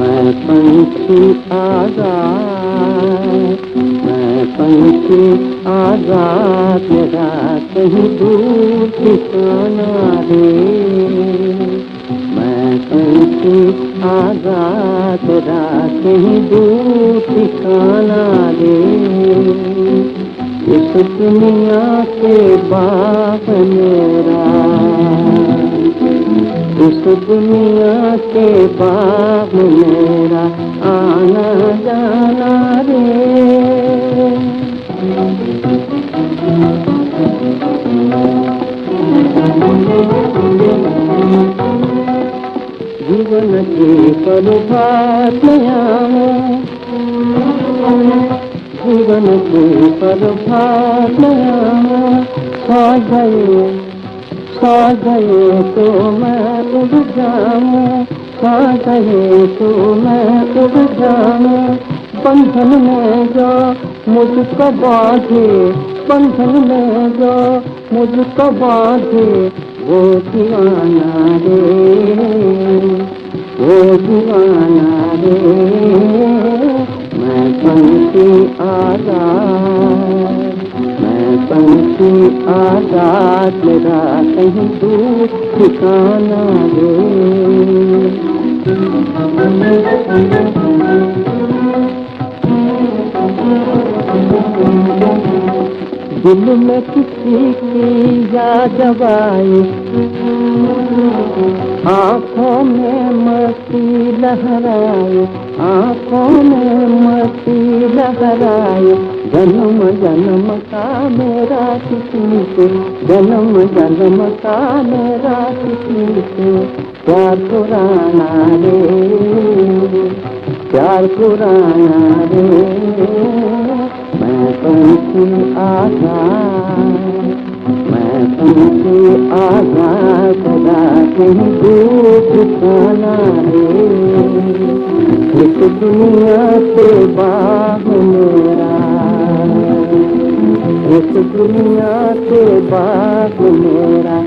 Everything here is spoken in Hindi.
मैं पंखी आज़ाद, मैं पंखी आज़ाद, मेरा कहीं दूर ठिकाना रे मैं पंखी आज़ाद, मेरा कहीं दूर ठिकाना रे इस दुनिया के बाप मेरा। इस दुनिया के बाप मेरा। आना जाना रे। जीवन की प्रभात जीवन की प्रभात खा गए खा गए तो मैं उड़ जाऊँ खा गए तो मैं उड़ जाऊँ। बंधन में जो, मुझको बांधे, बंधन में जो, मुझको बांधे, वो दीवाना रे। आज़ाद मैं पंछी आज़ाद मेरा कहीं दूर ठिकाना रे दिल में किसी की याद आए। आँखों में मस्ती लहराए, आँखों में मस्ती लहराए। जन्म जन्म का मेरा किसी से जन्म जन्म का मेरा किसी से प्यार पुराना रे, प्यार पुराना रे, मैं पंछी आज़ाद पंछी आज़ाद कहीं दूर ठिकाना है। इस दुनिया से बाग मेरा। इस दुनिया से बाग मेरा।